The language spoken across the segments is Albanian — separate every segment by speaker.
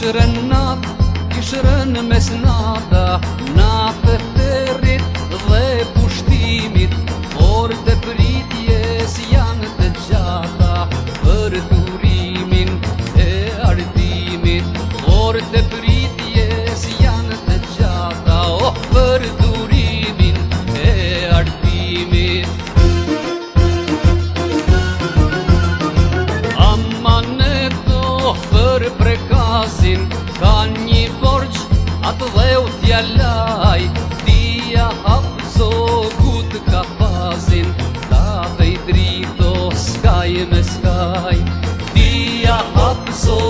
Speaker 1: kishërën natë, kishërën mes nata Natë e ferit dhe pushtimit Por të pritjes janë të gjata Për durimin e ardimit Por të pritjes janë të gjata O, oh, Për durimin e ardimit ja laj Dia hap zogut ka fazin Ta dhe i drito skaj me skaj Dia hap zogut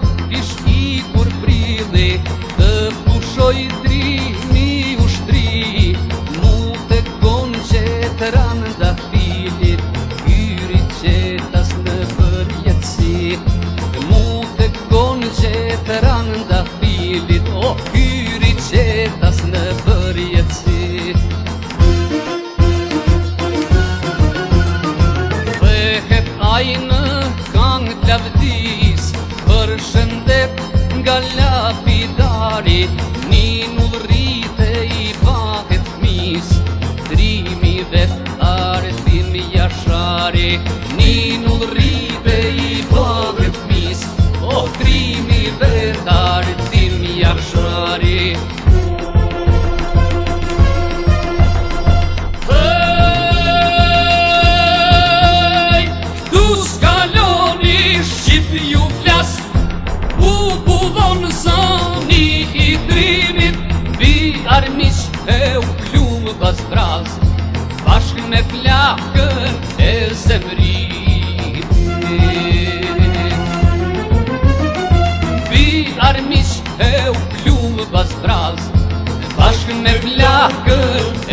Speaker 1: Poitrimi u shtri Mu të konë që të ranë të filit Kyri që tas në përjetësi Mu të konë që të ranë të filit O oh, kyri që tas në përjetësi Ajnë kang të lavdis Për shëndet nga lapidarit pare Ninull ribe i bëgët mis O trimi dhe darë tirmi jafshari Hej, këtu skaloni shqip ju flas U buvon zani i trimit Bi armish e u klumë pas braz Bashkë me flakën Se vrit Bi armis E u klyu më basbraz Në bashkën me flakën